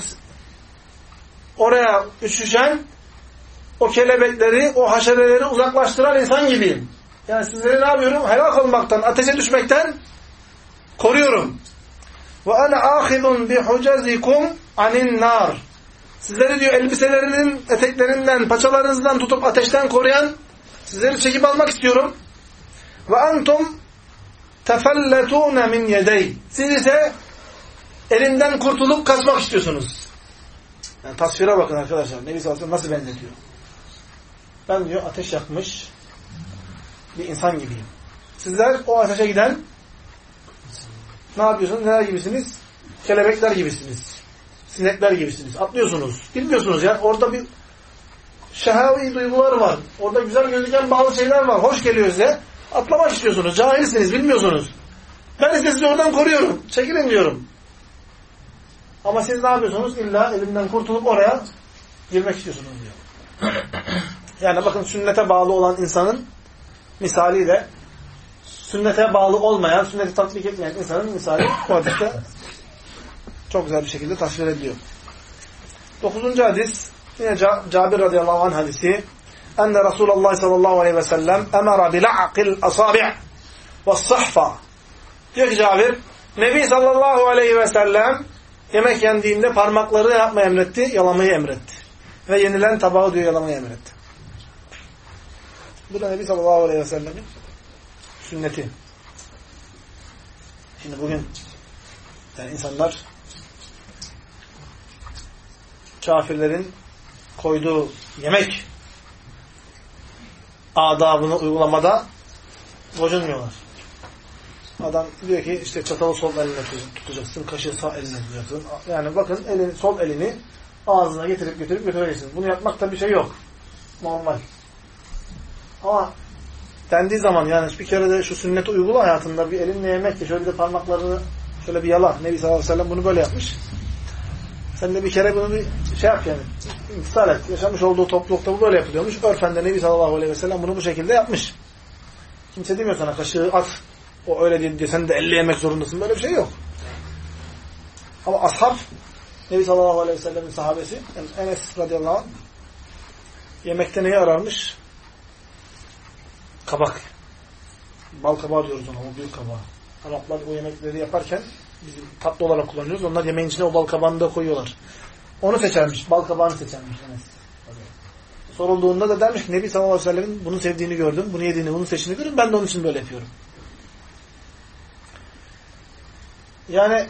oraya üşüşen o kelebekleri, o haşereleri uzaklaştıran insan gibiyim. Yani sizleri ne yapıyorum? Helak olmaktan, ateşe düşmekten koruyorum. Ve ana ahidun bi hucazikum anin nar. Sizleri diyor elbiselerinin eteklerinden, paçalarınızdan tutup ateşten koruyan sizleri çekip almak istiyorum. Ve entum tefelletûne min yedey. Siz ise elinden kurtulup kaçmak istiyorsunuz. Yani tasvire bakın arkadaşlar. Nebi sallallahu nasıl benzetiyor. Ben diyor ateş yakmış bir insan gibiyim. Sizler o ateşe giden ne yapıyorsunuz? Neler gibisiniz? Kelebekler gibisiniz. Sinekler gibisiniz. Atlıyorsunuz. Bilmiyorsunuz yani orada bir şehavi duygular var. Orada güzel gözüken bazı şeyler var. Hoş geliyor size. Atlamak istiyorsunuz. Cahilsiniz. Bilmiyorsunuz. Ben ise sizi oradan koruyorum. Çekilin diyorum. Ama siz ne yapıyorsunuz? İlla elimden kurtulup oraya girmek istiyorsunuz diyor. Yani bakın sünnete bağlı olan insanın misaliyle sünnete bağlı olmayan, sünneti tatbik etmeyen insanın misali bu hadiste çok güzel bir şekilde tasvir ediliyor. Dokuzuncu hadis yine Cabir radıyallahu anh hadisi enne Resulullah sallallahu aleyhi ve sellem emara bila'qil asabi' ve sahfa diyor ki Cabir Nebi sallallahu aleyhi ve sellem yemek yendiğinde parmakları yapmayı emretti, yalamayı emretti. Ve yenilen tabağı diyor yalamayı emretti. Bu da Nebi sallallahu aleyhi ve sellemin sünneti. Şimdi bugün yani insanlar kafirlerin koyduğu yemek adabını uygulamada gocunmuyorlar. Adam diyor ki işte çatalı sol eline tutacaksın, kaşığı sağ eline tutacaksın. Yani bakın elin, sol elini ağzına getirip getirip götüreceksin. Bunu yapmakta bir şey yok. Normal. Ama dendiği zaman yani bir kere de şu sünneti uygula hayatında bir elinle yemek de şöyle de parmaklarını şöyle bir yala. Nebi sallallahu aleyhi ve sellem bunu böyle yapmış. Sen de bir kere bunu bir şey yap yani. İmtisal et. Yaşamış olduğu toplulukta bu böyle yapılıyormuş. Örfen de Nebi sallallahu aleyhi ve sellem bunu bu şekilde yapmış. Kimse demiyor sana kaşığı at. O öyle değil diye sen de elle yemek zorundasın. Böyle bir şey yok. Ama ashab Nebi sallallahu aleyhi ve sellemin sahabesi yani Enes radıyallahu anh yemekte neyi ararmış? Kabak. Bal kabağı diyoruz ona, o büyük kabağı. Araplar o yemekleri yaparken bizim tatlı olarak kullanıyoruz. Onlar yemeğin içine o bal kabağını da koyuyorlar. Onu seçermiş. Bal kabağını seçermiş. Enes. Sorulduğunda da dermiş ki Nebi sallallahu aleyhi ve sellem'in bunu sevdiğini gördüm. Bunu yediğini, bunu seçtiğini gördüm. Ben de onun için böyle yapıyorum. Yani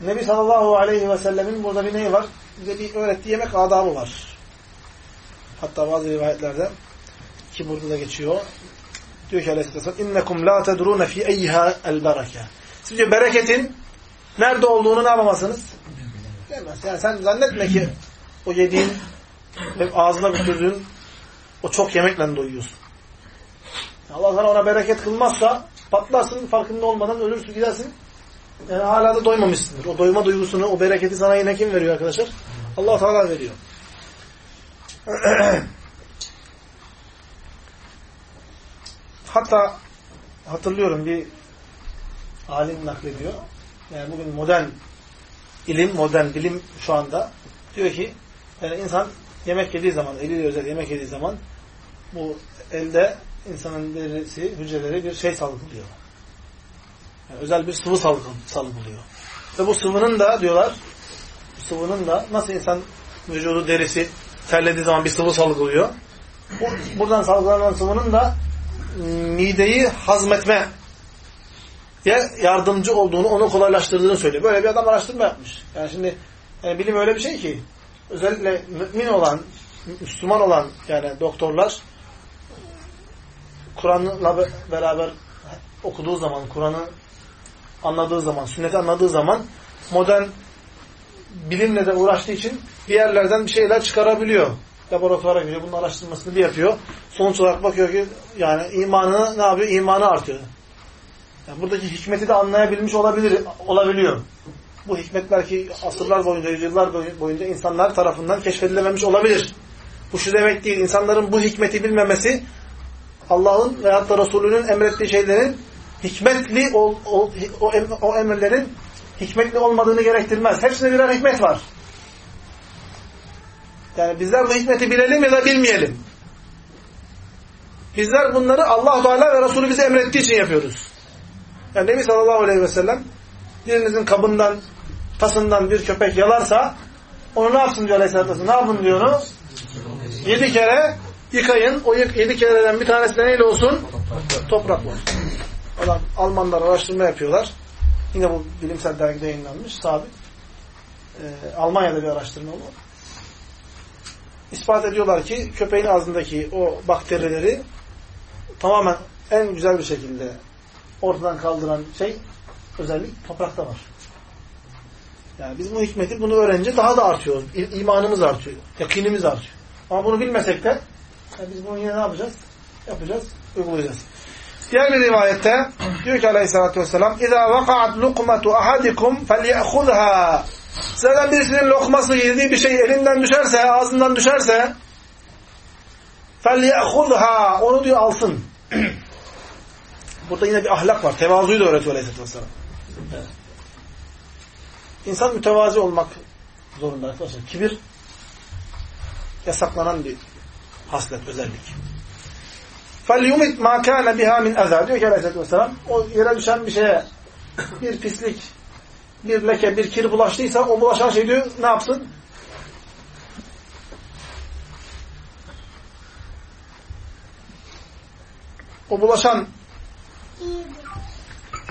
Nebi sallallahu aleyhi ve sellemin burada bir neyi var? Bize bir öğrettiği yemek adabı var. Hatta bazı rivayetlerde ki burada da geçiyor. Diyor ki aleyhisselam innekum la tedrune fi eyha el bereke. Siz diyor bereketin nerede olduğunu ne yapamazsınız? Bilmez. Yani sen zannetme ki o yediğin ve ağzına götürdüğün o çok yemekle doyuyorsun. Allah sana ona bereket kılmazsa patlarsın farkında olmadan ölürsün gidersin. Yani hala da doymamışsındır. O doyma duygusunu, o bereketi sana yine kim veriyor arkadaşlar? Allah Teala veriyor. Hatta hatırlıyorum bir alim naklediyor. Yani bugün modern ilim, modern bilim şu anda diyor ki yani insan yemek yediği zaman, eliyle özel yemek yediği zaman bu elde insanın derisi, hücreleri bir şey salgılıyor. Yani özel bir sıvı salgılıyor. Ve bu sıvının da diyorlar, sıvının da nasıl insan vücudu derisi terlediği zaman bir sıvı salgılıyor. Bu, buradan salgılanan sıvının da mideyi hazmetme yardımcı olduğunu, onu kolaylaştırdığını söylüyor. Böyle bir adam araştırma yapmış. Yani şimdi yani bilim öyle bir şey ki özellikle mümin olan, Müslüman olan yani doktorlar Kur'an'la beraber okuduğu zaman, Kur'an'ı anladığı zaman, sünneti anladığı zaman modern bilimle de uğraştığı için bir yerlerden bir şeyler çıkarabiliyor. Laboratuvara giriyor, bunun araştırmasını bir yapıyor. Sonuç olarak bakıyor ki yani imanı ne yapıyor? İmanı artıyor. Yani buradaki hikmeti de anlayabilmiş olabilir, olabiliyor. Bu hikmetler ki asırlar boyunca, yüzyıllar boyunca insanlar tarafından keşfedilememiş olabilir. Bu şu demek değil. İnsanların bu hikmeti bilmemesi Allah'ın veyahut da Resulünün emrettiği şeylerin hikmetli o, o, o emirlerin hikmetli olmadığını gerektirmez. Hepsinde birer hikmet var. Yani bizler bu hikmeti bilelim ya da bilmeyelim. Bizler bunları allah Teala ve Resulü bize emrettiği için yapıyoruz. Yani Nebi sallallahu aleyhi ve sellem birinizin kabından, tasından bir köpek yalarsa Onu ne yapsın diyor Aleyhisselatü Vesselam. Ne yapın diyor onu? Yedi kere yıkayın. O yedi kereden bir tanesi de neyle olsun? Toprakla olsun. Adam, Almanlar araştırma yapıyorlar. Yine bu bilimsel dergide yayınlanmış. Sabit. Ee, Almanya'da bir araştırma bu İspat ediyorlar ki köpeğin ağzındaki o bakterileri tamamen en güzel bir şekilde ortadan kaldıran şey özellik toprakta var. Yani biz bu hikmeti bunu öğrenince daha da artıyor. İmanımız artıyor. Yakinimiz artıyor. Ama bunu bilmesek de yani biz bunu yine ne yapacağız? Yapacağız, uygulayacağız. Diğer bir rivayette diyor ki aleyhissalatü vesselam اِذَا وَقَعَتْ لُقْمَةُ أَحَدِكُمْ فَلْيَأْخُذْهَا Sizlerden birisinin lokması yediği bir şey elinden düşerse, ağzından düşerse فَلْيَأْخُذْهَا Onu diyor alsın. Burada yine bir ahlak var. Tevazuyu da öğretiyor aleyhissalatü vesselam. İnsan mütevazi olmak zorunda arkadaşlar. Kibir yasaklanan bir haslet, özellik. فَلْيُمِتْ مَا كَانَ بِهَا مِنْ اَذَى Diyor ki aleyhissalatü vesselam, o yere düşen bir şeye bir pislik, bir leke, bir kir bulaştıysa o bulaşan şey diyor ne yapsın? O bulaşan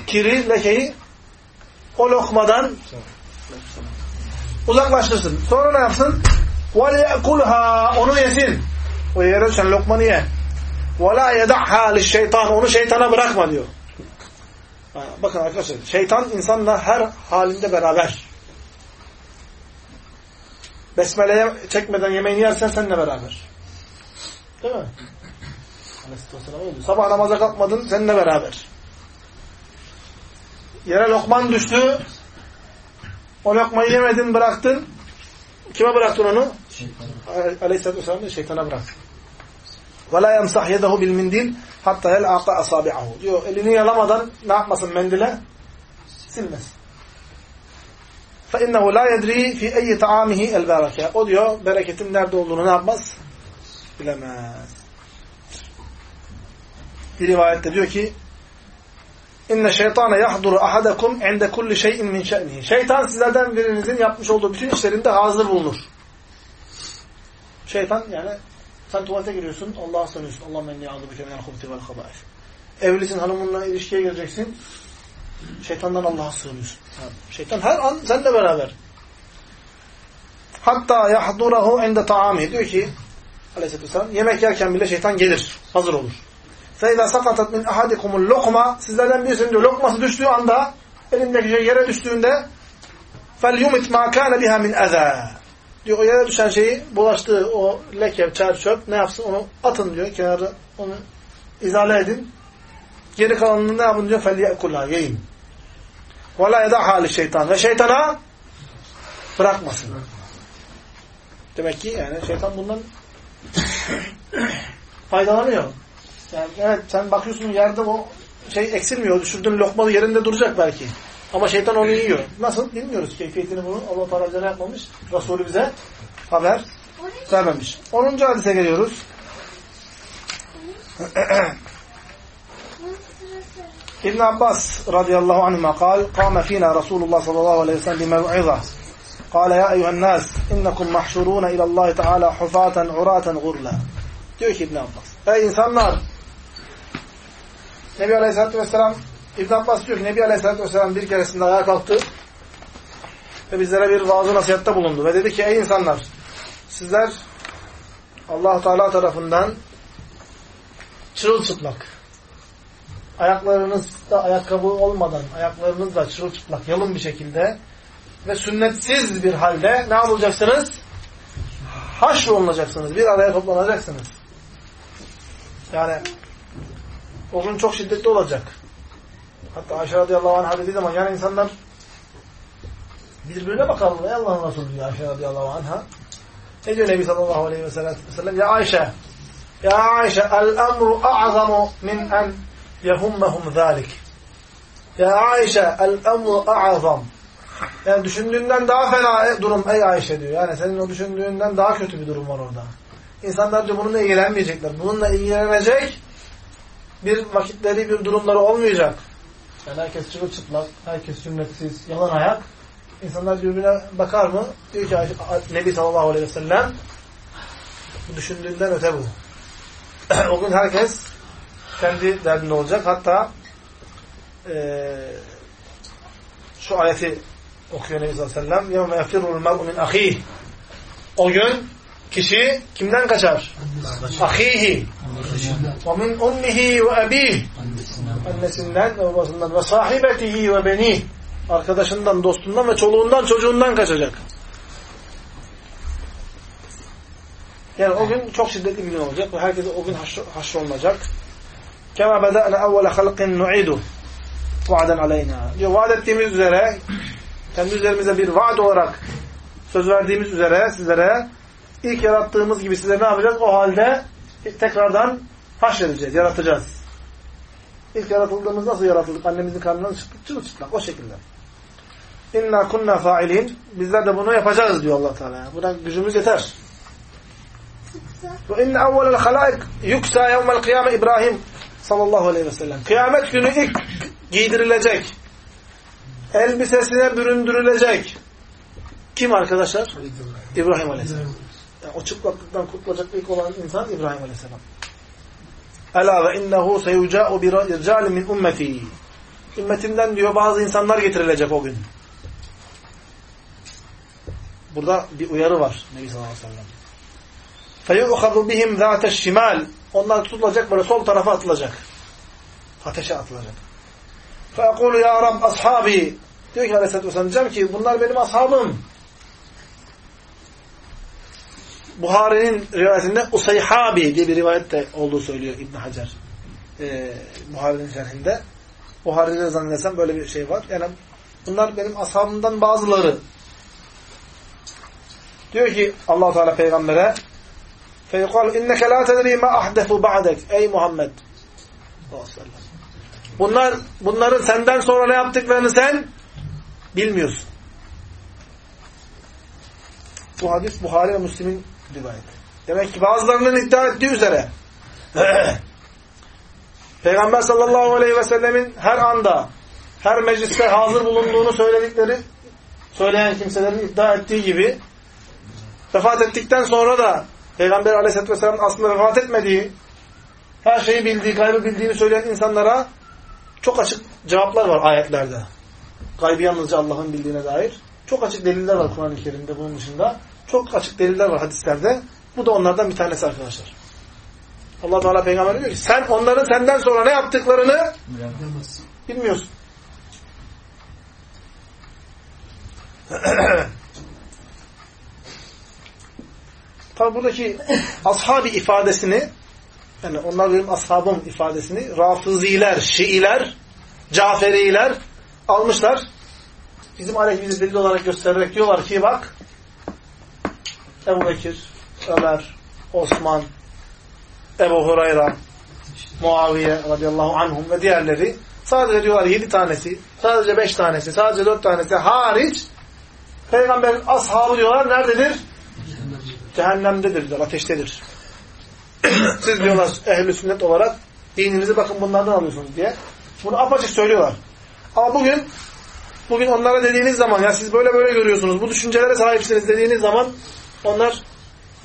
kiri, lekeyi o lokmadan uzaklaştırsın. Sonra ne yapsın? وَلْيَأْكُلْهَا Onu yesin. O yere düşen lokmanı ye. وَلَا يَدَعْهَا لِشْشَيْطَانِ Onu şeytana bırakma diyor. Bakın arkadaşlar, şeytan insanla her halinde beraber. Besmele'ye çekmeden yemeğini yersen seninle beraber. Değil mi? Sabah namaza kalkmadın seninle beraber. Yere lokman düştü. O lokmayı yemedin bıraktın. Kime bıraktın onu? Aleyhisselatü Vesselam şeytana bıraktın. وَلَا يَمْسَحْ يَدَهُ بِالْمِنْدِينَ hatta el aqa asabi'ahu. Diyor elini yalamadan ne yapmasın mendile? Silmesin. فَاِنَّهُ لَا يَدْرِي فِي اَيِّ تَعَامِهِ الْبَرَكَةِ O diyor bereketin nerede olduğunu ne yapmaz? Bilemez. Bir rivayette diyor ki İnne şeytane yahduru ahadakum inde kulli şeyin min şe'nihi. Şeytan sizlerden birinizin yapmış olduğu bütün işlerinde hazır bulunur. Şeytan yani sen tuvalete giriyorsun, Allah'a sanıyorsun. Allah menni a'udhu minel hubti vel habais. Evlisin, hanımınla ilişkiye gireceksin. Şeytandan Allah'a sığınıyorsun. Şeytan her an seninle beraber. Hatta yahdurahu inde ta'ami. Diyor ki Aleyhisselatü Vesselam, yemek yerken bile şeytan gelir, hazır olur. فَاِذَا سَقَطَتْ مِنْ اَحَدِكُمُ lokma Sizlerden birisinin diyor, lokması düştüğü anda, elindeki şey yere düştüğünde فَلْيُمِتْ مَا كَانَ بِهَا مِنْ اَذَى diyor o yere düşen şeyi bulaştığı o leke, çer, çöp ne yapsın onu atın diyor kenarı onu izale edin. Geri kalanını ne yapın diyor felyekula yiyin. Ve la yedahha şeytan. Ve şeytana bırakmasın. Demek ki yani şeytan bundan faydalanıyor. Yani evet sen bakıyorsun yerde o şey eksilmiyor. Düşürdüğün lokmalı yerinde duracak belki. Ama şeytan onu yiyor. Nasıl? Bilmiyoruz. Keyfiyetini bunu Allah Teala yapmamış. Resulü bize haber vermemiş. 10. hadise geliyoruz. İbn Abbas radıyallahu anhuma kal, kâme fînâ Resulullah sallallahu aleyhi ve sellem bimev'iza. Kâle ya eyyühennâs, innekum mahşurûne ilallâhi teâlâ hufâten urâten gurla. Diyor ki İbn Abbas, ey insanlar, Nebi Aleyhisselatü Vesselam İbn Abbas diyor ki Nebi Aleyhisselatü Vesselam bir keresinde ayağa kalktı ve bizlere bir vaazı nasihatte bulundu ve dedi ki ey insanlar sizler allah Teala tarafından çırılçıplak ayaklarınızda ayakkabı olmadan ayaklarınızla çırılçıplak yalın bir şekilde ve sünnetsiz bir halde ne yapılacaksınız? Haşrolunacaksınız. Bir araya toplanacaksınız. Yani o gün çok şiddetli olacak. Hatta Ayşe radıyallahu anh'a dediği zaman yani insanlar birbirine bakalım. Ey Allah'ın Resulü diyor Ayşe radıyallahu anh'a. Ne diyor Nebi sallallahu aleyhi ve sellem? Ya Ayşe Ya Ayşe el-emru a'zamu min en yehummehum zalik. Ya Ayşe el-emru a'zam. Yani düşündüğünden daha fena durum ey Ayşe diyor. Yani senin o düşündüğünden daha kötü bir durum var orada. İnsanlar diyor bununla ilgilenmeyecekler. Bununla ilgilenecek bir vakitleri, bir durumları olmayacak. Yani herkes çırılçıplak, herkes sünnetsiz, yalan ayak. İnsanlar birbirine bakar mı? Diyor ki Nebi sallallahu aleyhi ve sellem bu düşündüğünden öte bu. o gün herkes kendi derdinde olacak. Hatta e, şu ayeti okuyor Nebi sallallahu aleyhi ve sellem يَوْمَ يَفِرُّ الْمَرْءُ مِنْ اَخِيهِ O gün kişi kimden kaçar? Ahihi. Ve min ummihi ve ebih. Annesinden ve babasından ve sahibetihi ve beni. Arkadaşından, dostundan ve çoluğundan, çocuğundan kaçacak. Yani o gün çok şiddetli bir gün olacak ve herkes o gün haşr olunacak. Kema beda'na evvele halqin nu'idu va'den aleyna. Diyor, vaat ettiğimiz üzere kendi üzerimize bir vaat olarak söz verdiğimiz üzere sizlere ilk yarattığımız gibi size ne yapacağız? O halde tekrardan haşredeceğiz, yaratacağız. İlk yaratıldığımız nasıl yaratıldık? Annemizin karnından çıktık, çırılçıplak. O şekilde. İnna kunna fa'ilin. Bizler de bunu yapacağız diyor allah Teala. Buna gücümüz yeter. Ve inne evvelel halaik yuksa yevmel kıyame İbrahim sallallahu aleyhi ve sellem. Kıyamet günü ilk giydirilecek. Elbisesine büründürülecek. Kim arkadaşlar? İbrahim aleyhisselam. Yani o çıplaklıktan kurtulacak ilk olan insan İbrahim aleyhisselam. Ela ve innehu seyuca'u bir ricali min ummeti. Ümmetimden diyor bazı insanlar getirilecek o gün. Burada bir uyarı var Nebi sallallahu aleyhi ve sellem. فَيُؤْخَذُ بِهِمْ ذَاتَ الشِّمَالِ Onlar tutulacak böyle sol tarafa atılacak. Ateşe atılacak. فَيَقُولُ ya Rab ashabi Diyor ki aleyhissalatü vesselam diyeceğim ki bunlar benim ashabım. Buhari'nin rivayetinde Usayhabi diye bir rivayet de olduğu söylüyor İbn Hacer. Ee, Buhari'nin şerhinde. Buhari'de zannedersem böyle bir şey var. Yani bunlar benim ashabımdan bazıları. Diyor ki allah Teala peygambere فَيُقَالُ اِنَّكَ لَا تَدْرِي مَا اَحْدَفُ بَعْدَكَ Ey Muhammed Bunlar, bunların senden sonra ne yaptıklarını sen bilmiyorsun. Bu hadis Buhari ve Müslim'in rivayeti. Demek ki bazılarının iddia ettiği üzere Peygamber sallallahu aleyhi ve sellemin her anda her mecliste hazır bulunduğunu söyledikleri söyleyen kimselerin iddia ettiği gibi vefat ettikten sonra da Peygamber aleyhisselatü vesselam aslında vefat etmediği her şeyi bildiği, gaybı bildiğini söyleyen insanlara çok açık cevaplar var ayetlerde. Gaybı yalnızca Allah'ın bildiğine dair. Çok açık deliller var Kur'an-ı Kerim'de bunun dışında. Çok açık deliller var hadislerde. Bu da onlardan bir tanesi arkadaşlar. Allah Teala peygamber diyor ki sen onların senden sonra ne yaptıklarını bilmiyorsun. Tabi buradaki ashabi ifadesini yani onlar benim ashabım ifadesini Rafiziler, Şiiler, Caferiler almışlar. Bizim aleyhimizi delil olarak göstererek diyorlar ki bak Ebu Bekir, Ömer, Osman, Ebu Hurayra, Muaviye radıyallahu anhum ve diğerleri sadece diyorlar yedi tanesi, sadece beş tanesi, sadece dört tanesi hariç Peygamberin ashabı diyorlar nerededir? Cehennemdedir diyor, ateştedir. Siz diyorlar ehli sünnet olarak dininizi bakın bunlardan alıyorsunuz diye. Bunu apaçık söylüyorlar. Ama bugün bugün onlara dediğiniz zaman ya siz böyle böyle görüyorsunuz, bu düşüncelere sahipsiniz dediğiniz zaman onlar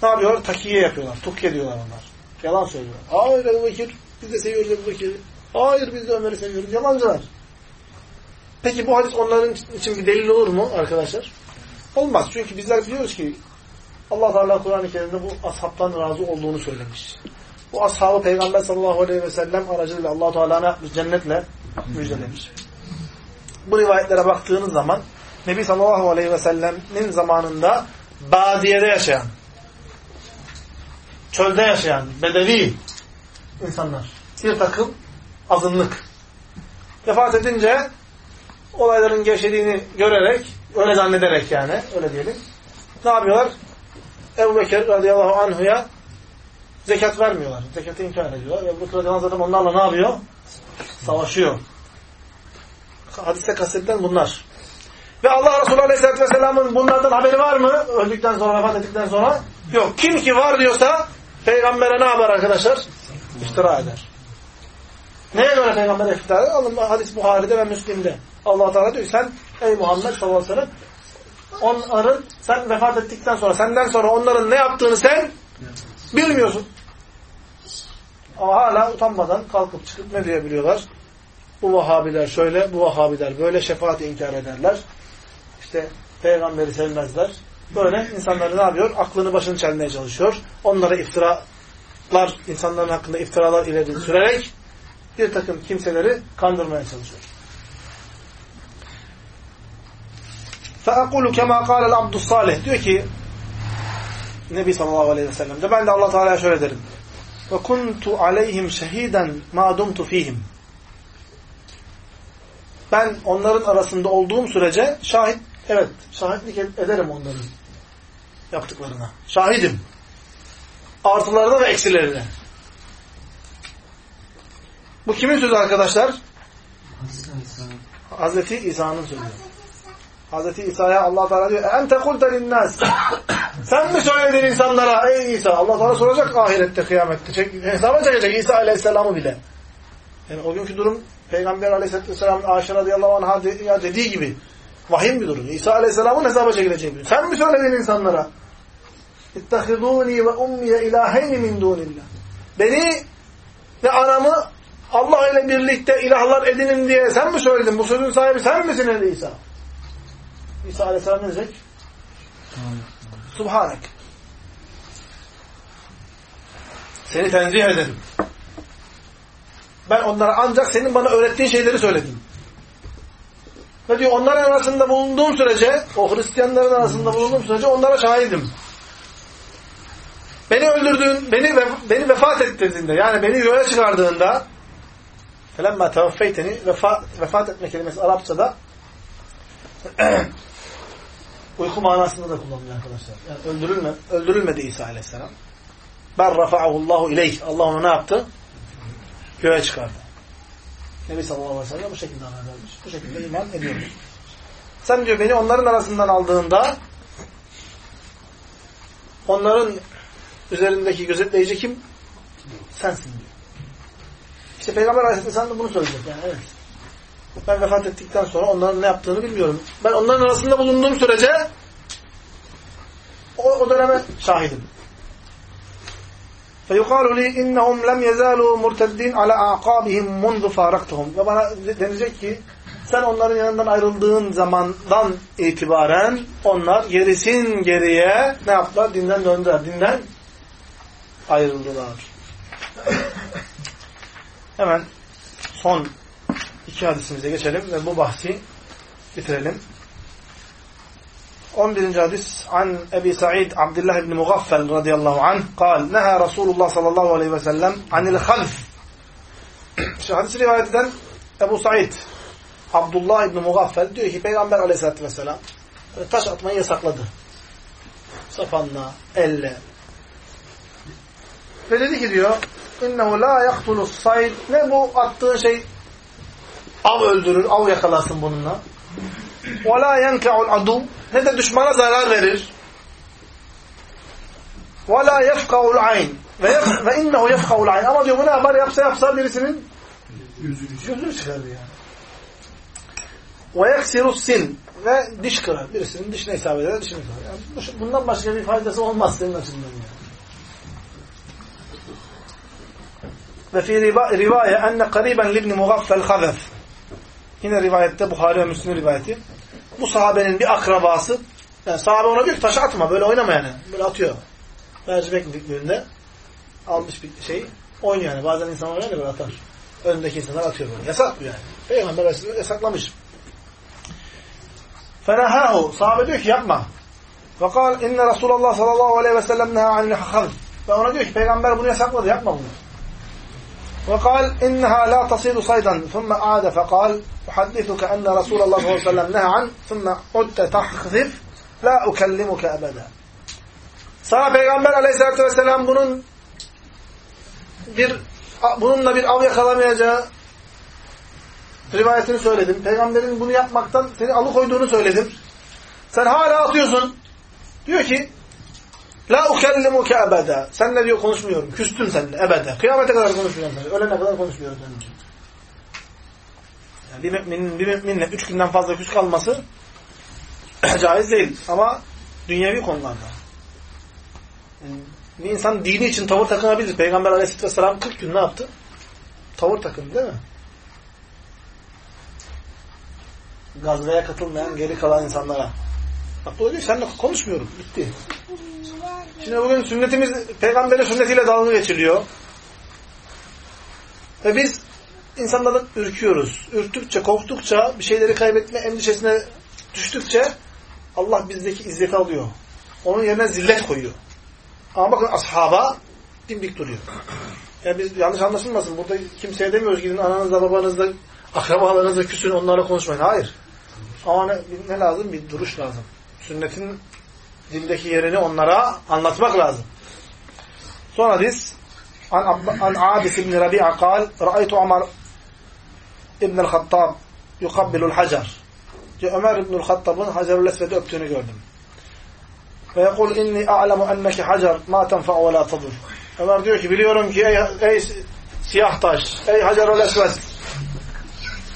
ne yapıyorlar? Takiye yapıyorlar. Tukiye diyorlar onlar. Yalan söylüyorlar. Hayır Ebu Bekir, biz de seviyoruz Ebu Bekir'i. Hayır biz de Ömer'i seviyoruz. Yalancılar. Peki bu hadis onların için bir delil olur mu arkadaşlar? Olmaz. Çünkü bizler biliyoruz ki Allah Teala Kur'an-ı Kerim'de bu ashabtan razı olduğunu söylemiş. Bu ashabı Peygamber sallallahu aleyhi ve sellem aracılığıyla Allah Teala ne yapmış? Cennetle müjdelemiş. Bu rivayetlere baktığınız zaman Nebi sallallahu aleyhi ve sellemin zamanında badiyede yaşayan, çölde yaşayan, bedevi insanlar, bir takım azınlık. Vefat edince olayların gevşediğini görerek, öyle zannederek yani, öyle diyelim. Ne yapıyorlar? Ebu Bekir radıyallahu anhuya zekat vermiyorlar. Zekatı inkar ediyorlar. Ebu Bekir radıyallahu zaten onlarla ne yapıyor? Savaşıyor. Hadiste kastedilen bunlar. Ve Allah Resulü Aleyhisselatü Vesselam'ın bunlardan haberi var mı? Öldükten sonra, vefat ettikten sonra? Yok. Kim ki var diyorsa peygambere ne yapar arkadaşlar? İftira eder. Neye göre peygambere iftira eder? Alın hadis Buhari'de ve Müslim'de. Allah Teala diyor sen ey Muhammed sallallahu aleyhi ve sellem onların sen vefat ettikten sonra senden sonra onların ne yaptığını sen bilmiyorsun. Ama hala utanmadan kalkıp çıkıp ne diyebiliyorlar? Bu Vahabiler şöyle, bu Vahabiler böyle şefaat inkar ederler İşte peygamberi sevmezler. Böyle insanları ne yapıyor? Aklını başını çelmeye çalışıyor. Onlara iftiralar, insanların hakkında iftiralar ileri sürerek bir takım kimseleri kandırmaya çalışıyor. فَاَقُولُ كَمَا قَالَ الْعَبْدُ الصَّالِحِ Diyor ki Nebi sallallahu aleyhi ve sellem de ben de Allah Teala'ya şöyle derim. وَكُنْتُ عَلَيْهِمْ شَهِيدًا مَا دُمْتُ ف۪يهِمْ Ben onların arasında olduğum sürece şahit, evet şahitlik ederim onların yaptıklarına. Şahidim. Artılarına ve eksilerine. Bu kimin sözü arkadaşlar? Hazreti İsa'nın sözü. Hazreti İsa'ya Allah Teala diyor: "En tekulte linnas." Sen mi söyledin insanlara ey İsa? Allah Teala soracak ahirette kıyamette. Çek, hesaba çekecek İsa Aleyhisselam'ı bile. Yani o günkü durum Peygamber Aleyhisselam'ın Ayşe radıyallahu anh'a dediği gibi vahim bir durum. İsa Aleyhisselam'ın hesaba çekileceği bir durum. Sen mi söyledin insanlara? İttehidûni ve ummiye ilâheyni min dûnillah. Beni ve anamı Allah ile birlikte ilahlar edinin diye sen mi söyledin? Bu sözün sahibi sen misin ey İsa? İsa Aleyhisselam ne diyecek? Subhanek. Seni tenzih ederim. Ben onlara ancak senin bana öğrettiğin şeyleri söyledim. Ve diyor onların arasında bulunduğum sürece, o Hristiyanların arasında bulunduğum sürece onlara şahidim. Beni öldürdüğün, beni beni vefat ettirdiğinde, yani beni yola çıkardığında فَلَمَّا تَوَفَّيْتَنِ vefat, vefat etme kelimesi Arapçada uyku manasında da kullanılıyor arkadaşlar. Yani öldürülme, öldürülmedi İsa Aleyhisselam. Ben rafa'ahullahu ileyh. Allah onu ne yaptı? Göğe çıkardı. Nebi sallallahu aleyhi ve sellem bu şekilde haber vermiş. Bu şekilde iman ediyoruz. Sen diyor beni onların arasından aldığında onların üzerindeki gözetleyici kim? Sensin diyor. İşte Peygamber Aleyhisselam da bunu söyleyecek. Yani evet. Ben vefat ettikten sonra onların ne yaptığını bilmiyorum. Ben onların arasında bulunduğum sürece o, o döneme şahidim. فَيُقَالُ لِي اِنَّهُمْ لَمْ يَزَالُوا مُرْتَدِّينَ عَلَى اَعْقَابِهِمْ مُنْذُ فَارَقْتُهُمْ Ve bana denilecek ki sen onların yanından ayrıldığın zamandan itibaren onlar gerisin geriye ne yaptılar? Dinden döndüler. Dinden ayrıldılar. Hemen son iki hadisimize geçelim ve bu bahsi bitirelim. 11. hadis an Ebi Sa'id Abdullah ibn Mughaffal radıyallahu anh قال neha Resulullah sallallahu aleyhi ve sellem anil half Şu hadisi rivayet eden Ebu Sa'id Abdullah ibn Mughaffal diyor ki Peygamber aleyhissalatü vesselam taş atmayı yasakladı. Sapanla, elle. Ve dedi ki diyor innehu la yaktulus sayd ne bu attığın şey av öldürür, av yakalasın bununla. وَلَا يَنْكَعُ الْعَدُوْ Ne de düşmana zarar verir. وَلَا يَفْقَعُ الْعَيْنِ Ve innehu يَفْقَعُ الْعَيْنِ Ama diyor bu ne yapar? Yapsa yapsa birisinin gözünü çıkarır yani. وَيَكْسِرُ السِّنِ Ve diş kırar. Birisinin dişine isabet eder, dişini kırar. Yani bundan başka bir faydası olmaz senin açısından yani. Ve fi rivaye enne kariben libni mugaffel hazef Yine rivayette Buhari ve Müslim rivayeti. Bu sahabenin bir akrabası yani sahabe ona diyor ki taşı atma böyle oynama yani. Böyle atıyor. Mercimek büyüklüğünde almış bir şey oynuyor yani. Bazen insanlar öyle böyle atar. Önündeki insanlar atıyor böyle. Yasak bu yani. Peygamber Aleyhisselam yasaklamış. Fenehahu. Sahabe diyor ki yapma. Fakal inne Resulullah sallallahu aleyhi ve sellem neha anil hakal. Ve ona diyor ki peygamber bunu yasakladı yapma bunu. وقال إنها لا تصيد صيدا ثم عاد فقال أحدثك أن رسول الله صلى الله عليه وسلم نهى عنه ثم عدت تحذف لا أكلمك أبدا Sana Peygamber Aleyhisselatü Vesselam bunun bir bununla bir av yakalamayacağı rivayetini söyledim. Peygamberin bunu yapmaktan seni alıkoyduğunu söyledim. Sen hala atıyorsun. Diyor ki La ukellimuke ebeda. Seninle diyor konuşmuyorum. Küstüm seninle ebede. Kıyamete kadar konuşmuyorum seninle. Ölene kadar konuşmuyorum seninle. Yani bir müminin bir müminle üç günden fazla küs kalması caiz değil. Ama dünyevi konularda. Yani bir insan dini için tavır takınabilir. Peygamber aleyhisselatü vesselam 40 gün ne yaptı? Tavır takındı değil mi? Gazveye katılmayan geri kalan insanlara. Bu diyor seninle konuşmuyorum. Bitti. Şimdi bugün sünnetimiz, peygamberin sünnetiyle dalga geçiliyor. Ve biz insanlardan ürküyoruz. Ürktükçe, korktukça, bir şeyleri kaybetme endişesine düştükçe Allah bizdeki izzeti alıyor. Onun yerine zillet koyuyor. Ama bakın ashaba dimdik duruyor. Yani biz yanlış anlaşılmasın. Burada kimseye demiyoruz gidin ananızla, babanızla, akrabalarınızla küsün onlarla konuşmayın. Hayır. Ama ne, ne lazım? Bir duruş lazım. Sünnetin dildeki yerini onlara anlatmak lazım. Sonra hadis an, Abis ibn Rabi'a kal Ra'aytu Ömer ibn el-Hattab yukabbilul hacer. Ömer ibn el-Hattab'ın Hacerül Esved'i öptüğünü gördüm. Ve yekul inni a'lemu enneki hacer ma tenfa'u ve la tadur. Ömer diyor ki biliyorum ki ey, ey siyah taş, ey Hacerül Esved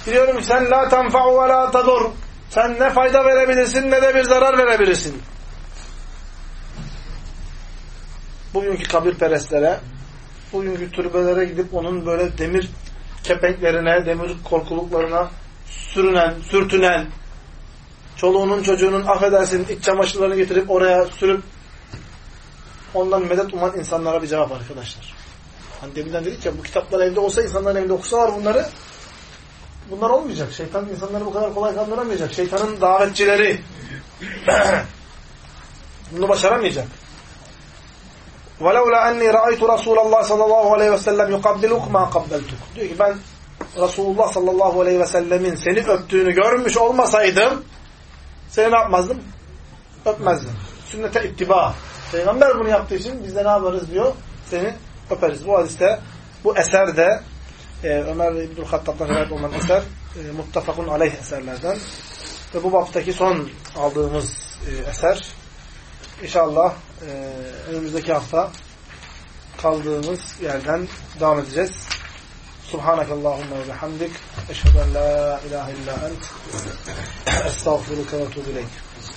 biliyorum ki sen la tenfa'u ve la tadur. Sen ne fayda verebilirsin ne de bir zarar verebilirsin. Bugünkü kabirperestlere, bugünkü türbelere gidip onun böyle demir kepenklerine, demir korkuluklarına sürünen, sürtünen, çoluğunun çocuğunun affedersin iç çamaşırlarını getirip oraya sürüp ondan medet uman insanlara bir cevap arkadaşlar. Hani deminden dedik ya bu kitaplar evde olsa insanların evde okusalar bunları bunlar olmayacak. Şeytan insanları bu kadar kolay kandıramayacak. Şeytanın davetçileri bunu başaramayacak. وَلَوْلَا اَنِّي رَأَيْتُ رَسُولَ اللّٰهِ sallallahu aleyhi ve sellem يُقَبِّلُكْ مَا قَبَّلْتُكْ Diyor ki ben Resulullah sallallahu aleyhi ve sellemin seni öptüğünü görmüş olmasaydım seni ne yapmazdım? Öpmezdim. Sünnete ittiba. Peygamber bunu yaptığı için biz de ne yaparız diyor? Seni öperiz. Bu hadiste bu eserde e, Ömer İbnül Hattab'dan rivayet olan eser e, muttafakun aleyh eserlerden ve bu baptaki son aldığımız e, eser İnşallah e, önümüzdeki hafta kaldığımız yerden devam edeceğiz. Subhanakallahumma ve bihamdik. Eşhedü en la ilahe illa ent. Estağfiruka ve etûbü ileyk.